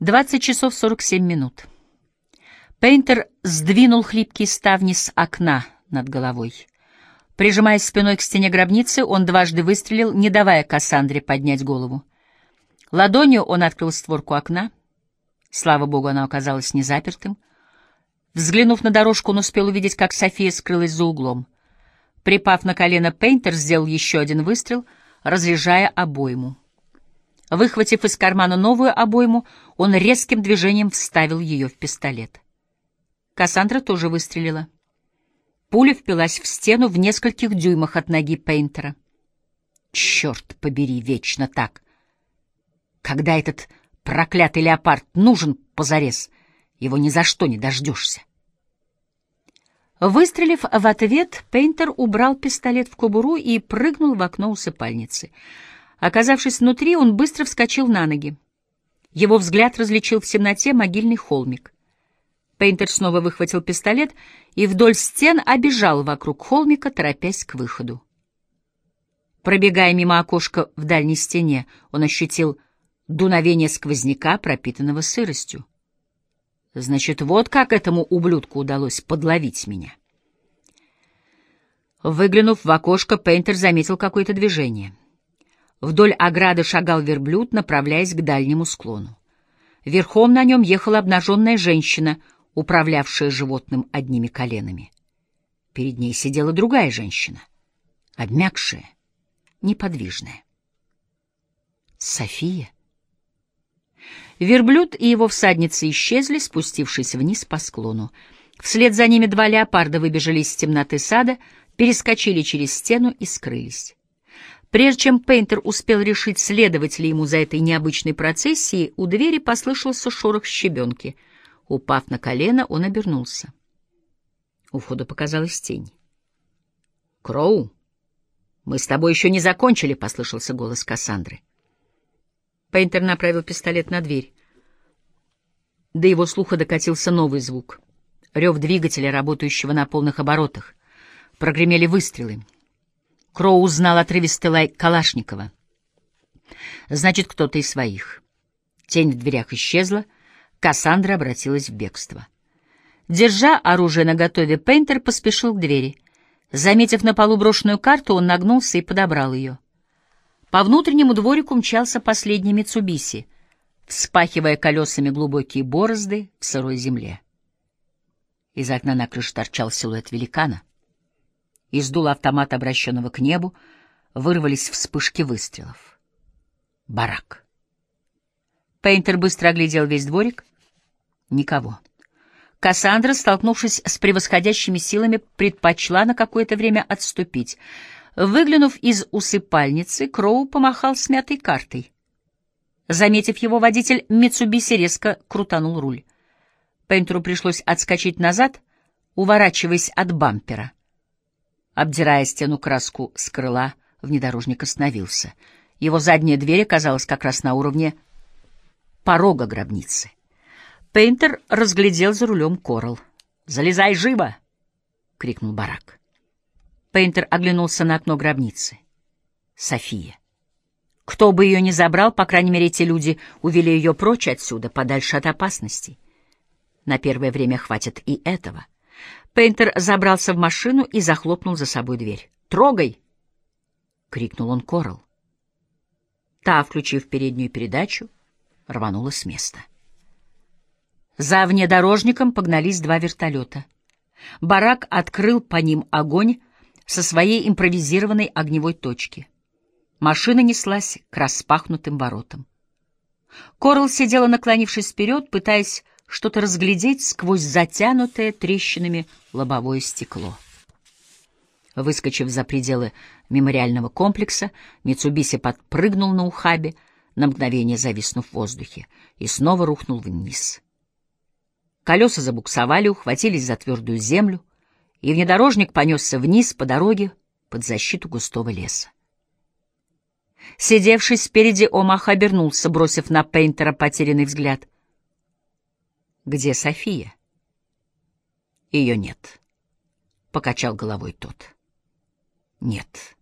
20 часов 47 минут. Пейнтер сдвинул хлипкие ставни с окна над головой. Прижимаясь спиной к стене гробницы, он дважды выстрелил, не давая Кассандре поднять голову. Ладонью он открыл створку окна. Слава богу, она оказалась незапертым. Взглянув на дорожку, он успел увидеть, как София скрылась за углом. Припав на колено, Пейнтер сделал еще один выстрел, разряжая обойму. Выхватив из кармана новую обойму, он резким движением вставил ее в пистолет. Кассандра тоже выстрелила. Пуля впилась в стену в нескольких дюймах от ноги Пейнтера. Черт побери, вечно так. Когда этот проклятый леопард нужен позарез, его ни за что не дождешься. Выстрелив в ответ, Пейнтер убрал пистолет в кобуру и прыгнул в окно усыпальницы. Оказавшись внутри, он быстро вскочил на ноги. Его взгляд различил в темноте могильный холмик. Пейнтер снова выхватил пистолет и вдоль стен обежал вокруг холмика, торопясь к выходу. Пробегая мимо окошка в дальней стене, он ощутил дуновение сквозняка, пропитанного сыростью. Значит, вот как этому ублюдку удалось подловить меня. Выглянув в окошко, Пейнтер заметил какое-то движение. Вдоль ограды шагал верблюд, направляясь к дальнему склону. Верхом на нем ехала обнаженная женщина — управлявшая животным одними коленами. Перед ней сидела другая женщина, обмякшая, неподвижная. София. Верблюд и его всадница исчезли, спустившись вниз по склону. Вслед за ними два леопарда выбежали из темноты сада, перескочили через стену и скрылись. Прежде чем Пейнтер успел решить, следовать ли ему за этой необычной процессией, у двери послышался шорох щебенки — Упав на колено, он обернулся. У входа показалась тень. «Кроу, мы с тобой еще не закончили», — послышался голос Кассандры. Пейнтер направил пистолет на дверь. До его слуха докатился новый звук. Рев двигателя, работающего на полных оборотах. Прогремели выстрелы. Кроу узнал отрывистый лай Калашникова. Значит, кто-то из своих. Тень в дверях исчезла — Кассандра обратилась в бегство. Держа оружие наготове, Пейнтер поспешил к двери. Заметив на полу брошенную карту, он нагнулся и подобрал ее. По внутреннему дворику мчался последний Митсубиси, вспахивая колесами глубокие борозды в сырой земле. Из окна на крыше торчал силуэт великана. Из дула автомата, обращенного к небу, вырвались вспышки выстрелов. Барак. Пейнтер быстро оглядел весь дворик. Никого. Кассандра, столкнувшись с превосходящими силами, предпочла на какое-то время отступить. Выглянув из усыпальницы, Кроу помахал смятой картой. Заметив его, водитель Митсубиси резко крутанул руль. Пейнтеру пришлось отскочить назад, уворачиваясь от бампера. Обдирая стену краску с крыла, внедорожник остановился. Его задняя дверь оказалась как раз на уровне порога гробницы. Пейнтер разглядел за рулем Корал. «Залезай живо!» — крикнул барак. Пейнтер оглянулся на окно гробницы. София. Кто бы ее ни забрал, по крайней мере, эти люди увели ее прочь отсюда, подальше от опасностей. На первое время хватит и этого. Пейнтер забрался в машину и захлопнул за собой дверь. «Трогай!» — крикнул он Корал. Та, включив переднюю передачу, рванула с места. За внедорожником погнались два вертолета. Барак открыл по ним огонь со своей импровизированной огневой точки. Машина неслась к распахнутым воротам. Корл сидела, наклонившись вперед, пытаясь что-то разглядеть сквозь затянутое трещинами лобовое стекло. Выскочив за пределы мемориального комплекса, Митсубиси подпрыгнул на ухабе, на мгновение зависнув в воздухе, и снова рухнул вниз. Колеса забуксовали, ухватились за твердую землю, и внедорожник понесся вниз по дороге под защиту густого леса. Сидевший спереди, Омах обернулся, бросив на Пейнтера потерянный взгляд. «Где София?» «Ее нет», — покачал головой тот. «Нет».